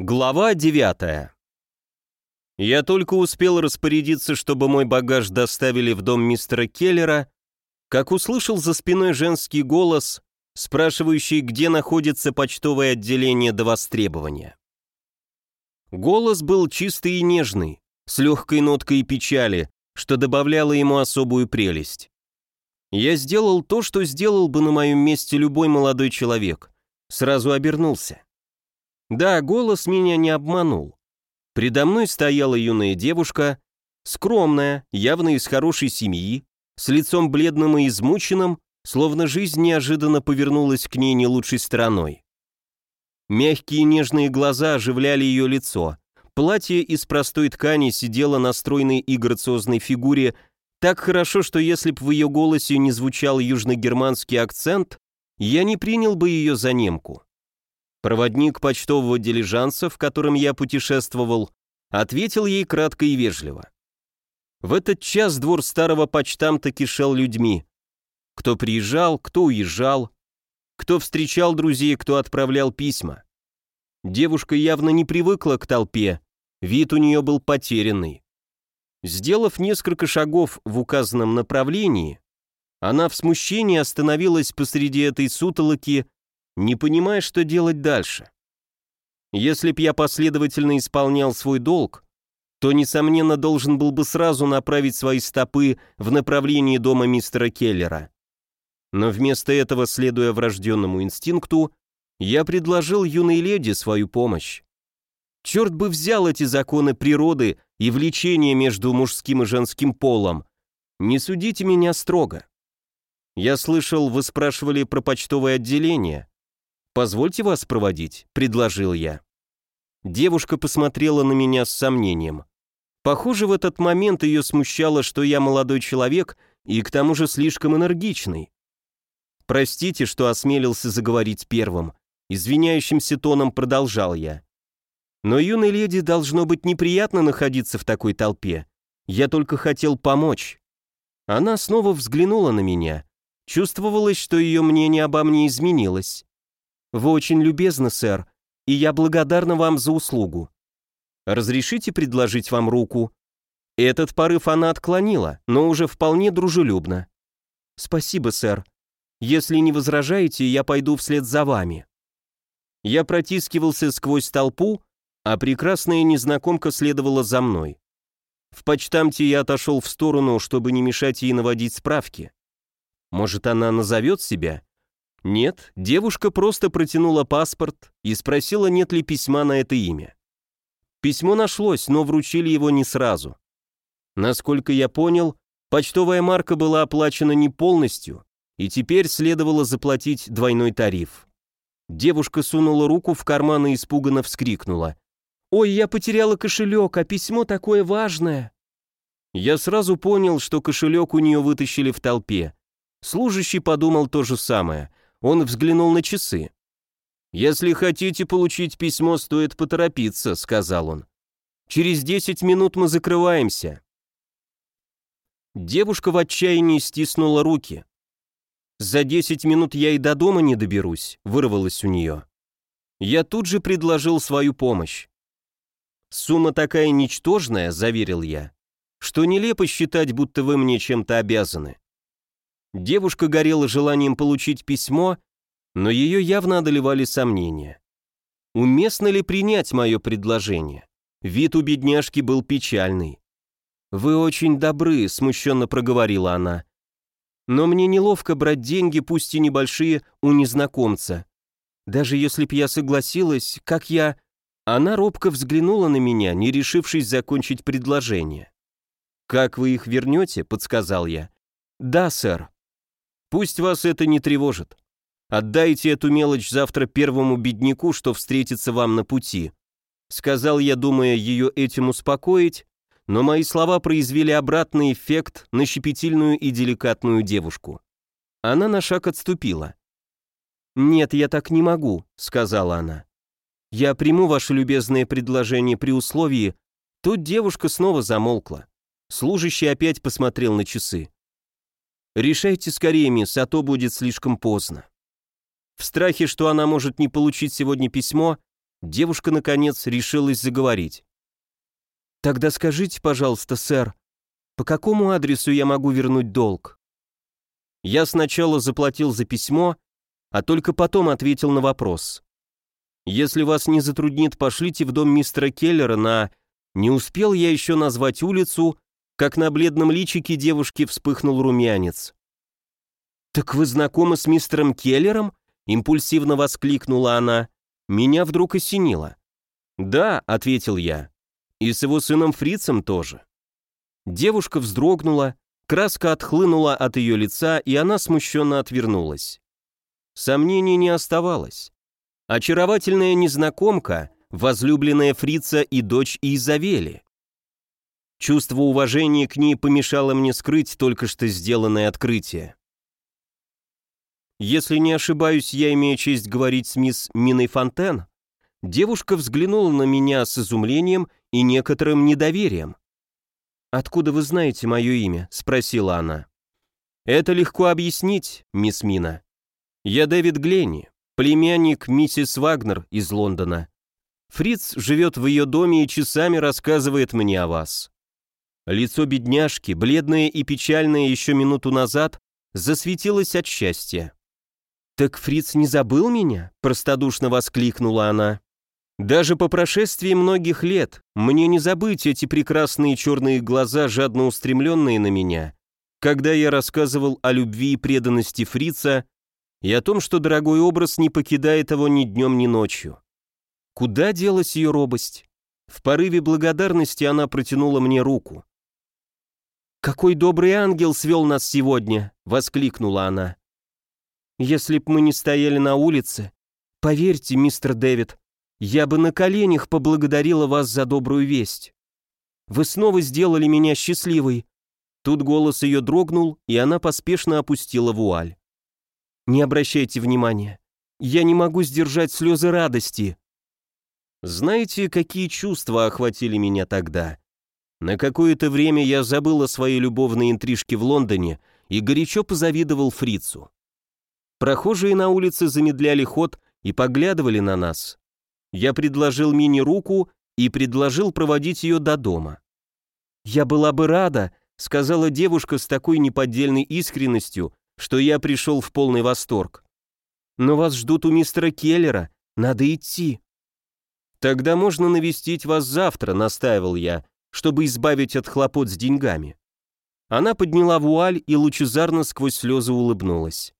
Глава 9 Я только успел распорядиться, чтобы мой багаж доставили в дом мистера Келлера, как услышал за спиной женский голос, спрашивающий, где находится почтовое отделение до востребования. Голос был чистый и нежный, с легкой ноткой печали, что добавляло ему особую прелесть. Я сделал то, что сделал бы на моем месте любой молодой человек. Сразу обернулся. Да, голос меня не обманул. Предо мной стояла юная девушка, скромная, явно из хорошей семьи, с лицом бледным и измученным, словно жизнь неожиданно повернулась к ней не лучшей стороной. Мягкие нежные глаза оживляли ее лицо. Платье из простой ткани сидело на стройной и грациозной фигуре так хорошо, что если б в ее голосе не звучал южногерманский акцент, я не принял бы ее за немку. Проводник почтового дилижанса, в котором я путешествовал, ответил ей кратко и вежливо. В этот час двор старого почтамта кишел людьми. Кто приезжал, кто уезжал, кто встречал друзей, кто отправлял письма. Девушка явно не привыкла к толпе, вид у нее был потерянный. Сделав несколько шагов в указанном направлении, она в смущении остановилась посреди этой сутолоки не понимая, что делать дальше. Если б я последовательно исполнял свой долг, то, несомненно, должен был бы сразу направить свои стопы в направлении дома мистера Келлера. Но вместо этого, следуя врожденному инстинкту, я предложил юной леди свою помощь. Черт бы взял эти законы природы и влечение между мужским и женским полом. Не судите меня строго. Я слышал, вы спрашивали про почтовое отделение. «Позвольте вас проводить», — предложил я. Девушка посмотрела на меня с сомнением. Похоже, в этот момент ее смущало, что я молодой человек и к тому же слишком энергичный. «Простите, что осмелился заговорить первым», — извиняющимся тоном продолжал я. «Но юной леди должно быть неприятно находиться в такой толпе. Я только хотел помочь». Она снова взглянула на меня. Чувствовалось, что ее мнение обо мне изменилось. Вы очень любезны, сэр, и я благодарна вам за услугу. Разрешите предложить вам руку? Этот порыв она отклонила, но уже вполне дружелюбно. Спасибо, сэр. Если не возражаете, я пойду вслед за вами. Я протискивался сквозь толпу, а прекрасная незнакомка следовала за мной. В почтамте я отошел в сторону, чтобы не мешать ей наводить справки. Может, она назовет себя? Нет, девушка просто протянула паспорт и спросила, нет ли письма на это имя. Письмо нашлось, но вручили его не сразу. Насколько я понял, почтовая марка была оплачена не полностью, и теперь следовало заплатить двойной тариф. Девушка сунула руку в карман и испуганно вскрикнула. «Ой, я потеряла кошелек, а письмо такое важное!» Я сразу понял, что кошелек у нее вытащили в толпе. Служащий подумал то же самое. Он взглянул на часы. «Если хотите получить письмо, стоит поторопиться», — сказал он. «Через десять минут мы закрываемся». Девушка в отчаянии стиснула руки. «За десять минут я и до дома не доберусь», — вырвалось у нее. Я тут же предложил свою помощь. «Сумма такая ничтожная», — заверил я, «что нелепо считать, будто вы мне чем-то обязаны. Девушка горела желанием получить письмо, но ее явно одолевали сомнения. Уместно ли принять мое предложение? Вид у бедняжки был печальный. «Вы очень добры», — смущенно проговорила она. «Но мне неловко брать деньги, пусть и небольшие, у незнакомца. Даже если б я согласилась, как я...» Она робко взглянула на меня, не решившись закончить предложение. «Как вы их вернете?» — подсказал я. «Да, сэр». Пусть вас это не тревожит. Отдайте эту мелочь завтра первому бедняку, что встретится вам на пути. Сказал я, думая ее этим успокоить, но мои слова произвели обратный эффект на щепетильную и деликатную девушку. Она на шаг отступила. «Нет, я так не могу», — сказала она. «Я приму ваше любезное предложение при условии...» Тут девушка снова замолкла. Служащий опять посмотрел на часы. Решайте скорее, мисс, а то будет слишком поздно. В страхе, что она может не получить сегодня письмо, девушка, наконец, решилась заговорить. «Тогда скажите, пожалуйста, сэр, по какому адресу я могу вернуть долг?» Я сначала заплатил за письмо, а только потом ответил на вопрос. «Если вас не затруднит, пошлите в дом мистера Келлера на...» Не успел я еще назвать улицу, как на бледном личике девушки вспыхнул румянец. «Так вы знакомы с мистером Келлером?» импульсивно воскликнула она. Меня вдруг осенило. «Да», — ответил я, — «и с его сыном Фрицем тоже». Девушка вздрогнула, краска отхлынула от ее лица, и она смущенно отвернулась. Сомнений не оставалось. Очаровательная незнакомка, возлюбленная Фрица и дочь Изавели. Чувство уважения к ней помешало мне скрыть только что сделанное открытие. Если не ошибаюсь, я имею честь говорить с мисс Миной Фонтен. Девушка взглянула на меня с изумлением и некоторым недоверием. «Откуда вы знаете мое имя?» — спросила она. «Это легко объяснить, мисс Мина. Я Дэвид Гленни, племянник миссис Вагнер из Лондона. Фриц живет в ее доме и часами рассказывает мне о вас. Лицо бедняжки, бледное и печальное еще минуту назад, засветилось от счастья. «Так Фриц не забыл меня?» – простодушно воскликнула она. «Даже по прошествии многих лет мне не забыть эти прекрасные черные глаза, жадно устремленные на меня, когда я рассказывал о любви и преданности Фрица и о том, что дорогой образ не покидает его ни днем, ни ночью. Куда делась ее робость? В порыве благодарности она протянула мне руку. «Какой добрый ангел свел нас сегодня!» — воскликнула она. «Если б мы не стояли на улице, поверьте, мистер Дэвид, я бы на коленях поблагодарила вас за добрую весть. Вы снова сделали меня счастливой». Тут голос ее дрогнул, и она поспешно опустила вуаль. «Не обращайте внимания. Я не могу сдержать слезы радости». Знаете, какие чувства охватили меня тогда? На какое-то время я забыл о своей любовной интрижке в Лондоне и горячо позавидовал фрицу. Прохожие на улице замедляли ход и поглядывали на нас. Я предложил Мине руку и предложил проводить ее до дома. «Я была бы рада», — сказала девушка с такой неподдельной искренностью, что я пришел в полный восторг. «Но вас ждут у мистера Келлера, надо идти». «Тогда можно навестить вас завтра», — настаивал я, чтобы избавить от хлопот с деньгами. Она подняла вуаль и лучезарно сквозь слезы улыбнулась.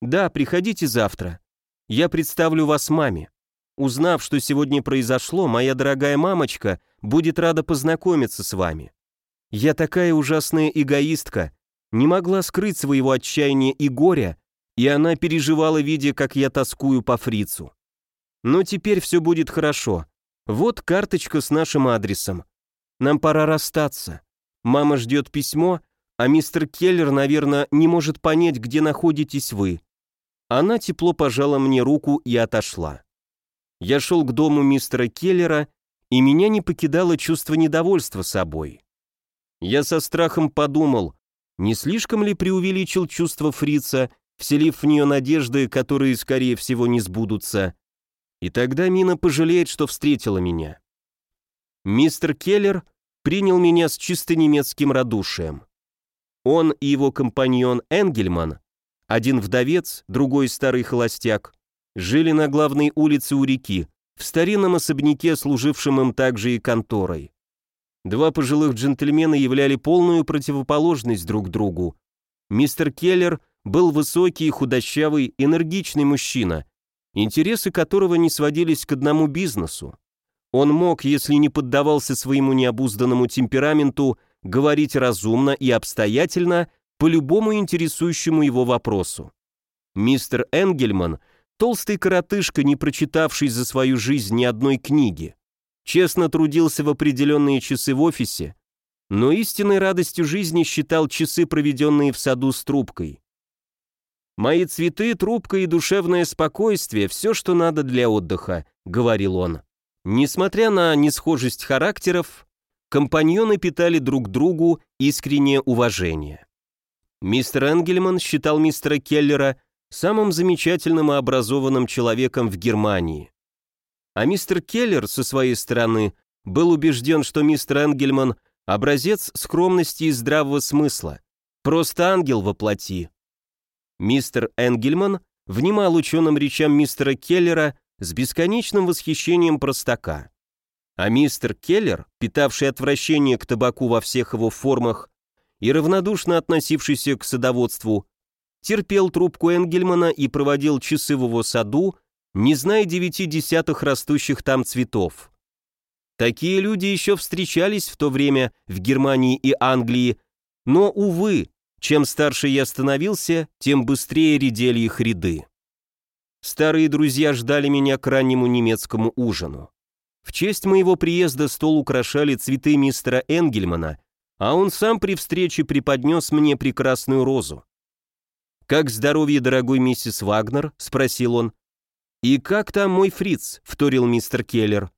«Да, приходите завтра. Я представлю вас маме. Узнав, что сегодня произошло, моя дорогая мамочка будет рада познакомиться с вами. Я такая ужасная эгоистка, не могла скрыть своего отчаяния и горя, и она переживала, видя, как я тоскую по фрицу. Но теперь все будет хорошо. Вот карточка с нашим адресом. Нам пора расстаться. Мама ждет письмо, а мистер Келлер, наверное, не может понять, где находитесь вы. Она тепло пожала мне руку и отошла. Я шел к дому мистера Келлера, и меня не покидало чувство недовольства собой. Я со страхом подумал, не слишком ли преувеличил чувство фрица, вселив в нее надежды, которые, скорее всего, не сбудутся. И тогда Мина пожалеет, что встретила меня. Мистер Келлер принял меня с чисто немецким радушием. Он и его компаньон Энгельман, один вдовец, другой старый холостяк, жили на главной улице у реки, в старинном особняке, служившем им также и конторой. Два пожилых джентльмена являли полную противоположность друг другу. Мистер Келлер был высокий, худощавый, энергичный мужчина, интересы которого не сводились к одному бизнесу. Он мог, если не поддавался своему необузданному темпераменту, говорить разумно и обстоятельно по любому интересующему его вопросу. Мистер Энгельман, толстый коротышка, не прочитавший за свою жизнь ни одной книги, честно трудился в определенные часы в офисе, но истинной радостью жизни считал часы, проведенные в саду с трубкой. «Мои цветы, трубка и душевное спокойствие – все, что надо для отдыха», – говорил он. Несмотря на несхожесть характеров, компаньоны питали друг другу искреннее уважение. Мистер Энгельман считал мистера Келлера самым замечательным и образованным человеком в Германии. А мистер Келлер, со своей стороны, был убежден, что мистер Энгельман – образец скромности и здравого смысла. Просто ангел во плоти. Мистер Энгельман внимал ученым речам мистера Келлера с бесконечным восхищением простака. А мистер Келлер, питавший отвращение к табаку во всех его формах и равнодушно относившийся к садоводству, терпел трубку Энгельмана и проводил часы в его саду, не зная девяти десятых растущих там цветов. Такие люди еще встречались в то время в Германии и Англии, но, увы, чем старше я становился, тем быстрее редели их ряды. Старые друзья ждали меня к раннему немецкому ужину. В честь моего приезда стол украшали цветы мистера Энгельмана, а он сам при встрече преподнес мне прекрасную розу. «Как здоровье, дорогой миссис Вагнер?» — спросил он. «И как там мой фриц?» — вторил мистер Келлер.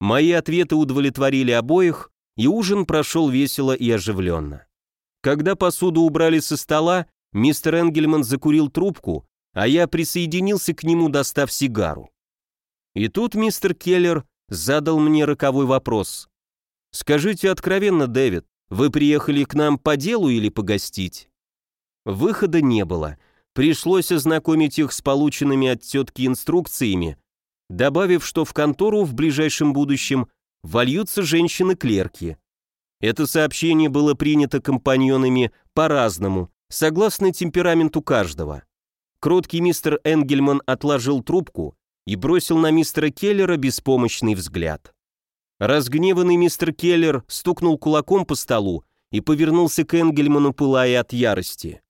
Мои ответы удовлетворили обоих, и ужин прошел весело и оживленно. Когда посуду убрали со стола, мистер Энгельман закурил трубку, а я присоединился к нему, достав сигару. И тут мистер Келлер задал мне роковой вопрос. «Скажите откровенно, Дэвид, вы приехали к нам по делу или погостить?» Выхода не было. Пришлось ознакомить их с полученными от тетки инструкциями, добавив, что в контору в ближайшем будущем вольются женщины-клерки. Это сообщение было принято компаньонами по-разному, согласно темпераменту каждого. Кроткий мистер Энгельман отложил трубку и бросил на мистера Келлера беспомощный взгляд. Разгневанный мистер Келлер стукнул кулаком по столу и повернулся к Энгельману, пылая от ярости.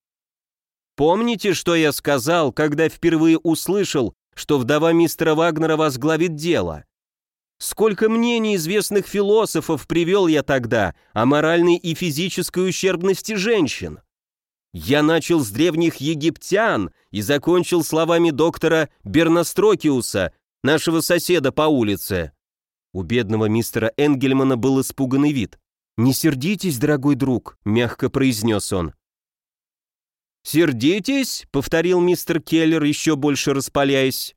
Помните, что я сказал, когда впервые услышал, что вдова мистера Вагнера возглавит дело? Сколько мнений известных философов привел я тогда о моральной и физической ущербности женщин? Я начал с древних египтян и закончил словами доктора Бернострокиуса, нашего соседа по улице. У бедного мистера Энгельмана был испуганный вид. «Не сердитесь, дорогой друг», — мягко произнес он. «Сердитесь?» — повторил мистер Келлер, еще больше распаляясь.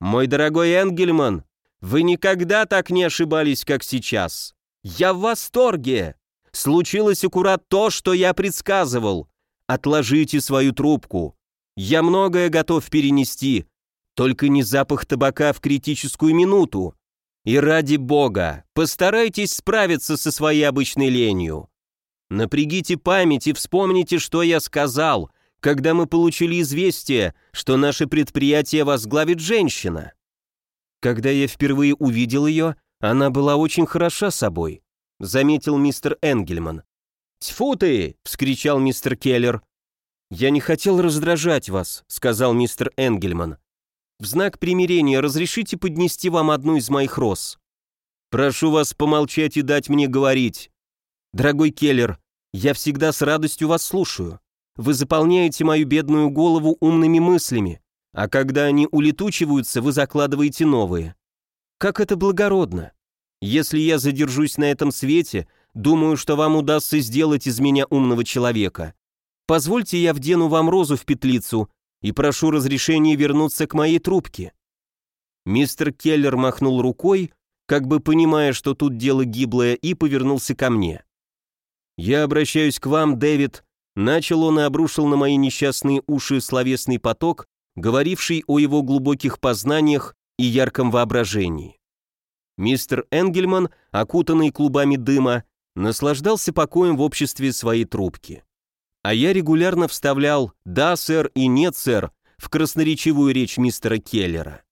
«Мой дорогой Энгельман, вы никогда так не ошибались, как сейчас. Я в восторге. Случилось аккурат то, что я предсказывал. Отложите свою трубку. Я многое готов перенести, только не запах табака в критическую минуту. И ради бога, постарайтесь справиться со своей обычной ленью. Напрягите память и вспомните, что я сказал, когда мы получили известие, что наше предприятие возглавит женщина. Когда я впервые увидел ее, она была очень хороша собой, заметил мистер Энгельман. «Тьфу ты!» — вскричал мистер Келлер. «Я не хотел раздражать вас», — сказал мистер Энгельман. «В знак примирения разрешите поднести вам одну из моих роз?» «Прошу вас помолчать и дать мне говорить. Дорогой Келлер, я всегда с радостью вас слушаю. Вы заполняете мою бедную голову умными мыслями, а когда они улетучиваются, вы закладываете новые. Как это благородно. Если я задержусь на этом свете, думаю, что вам удастся сделать из меня умного человека. Позвольте я вдену вам розу в петлицу и прошу разрешения вернуться к моей трубке». Мистер Келлер махнул рукой, как бы понимая, что тут дело гиблое, и повернулся ко мне. «Я обращаюсь к вам, Дэвид, Начал он и обрушил на мои несчастные уши словесный поток, говоривший о его глубоких познаниях и ярком воображении. Мистер Энгельман, окутанный клубами дыма, наслаждался покоем в обществе своей трубки. А я регулярно вставлял «да, сэр» и «нет, сэр» в красноречивую речь мистера Келлера.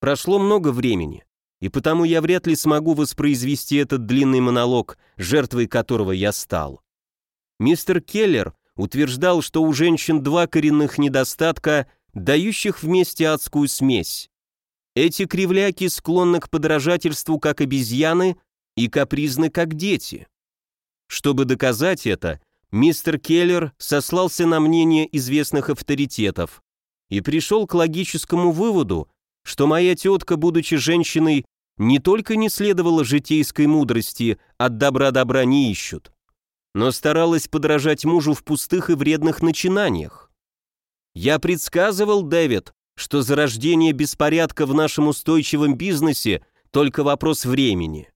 Прошло много времени, и потому я вряд ли смогу воспроизвести этот длинный монолог, жертвой которого я стал. Мистер Келлер утверждал, что у женщин два коренных недостатка, дающих вместе адскую смесь. Эти кривляки склонны к подражательству как обезьяны и капризны как дети. Чтобы доказать это, мистер Келлер сослался на мнение известных авторитетов и пришел к логическому выводу, что моя тетка, будучи женщиной, не только не следовала житейской мудрости, от добра добра не ищут, но старалась подражать мужу в пустых и вредных начинаниях. Я предсказывал, Дэвид, что зарождение беспорядка в нашем устойчивом бизнесе только вопрос времени.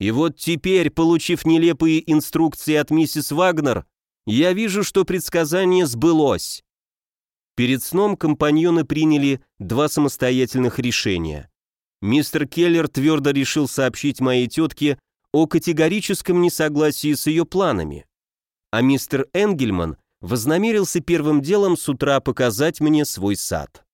И вот теперь, получив нелепые инструкции от миссис Вагнер, я вижу, что предсказание сбылось. Перед сном компаньоны приняли два самостоятельных решения. Мистер Келлер твердо решил сообщить моей тетке о категорическом несогласии с ее планами, а мистер Энгельман вознамерился первым делом с утра показать мне свой сад.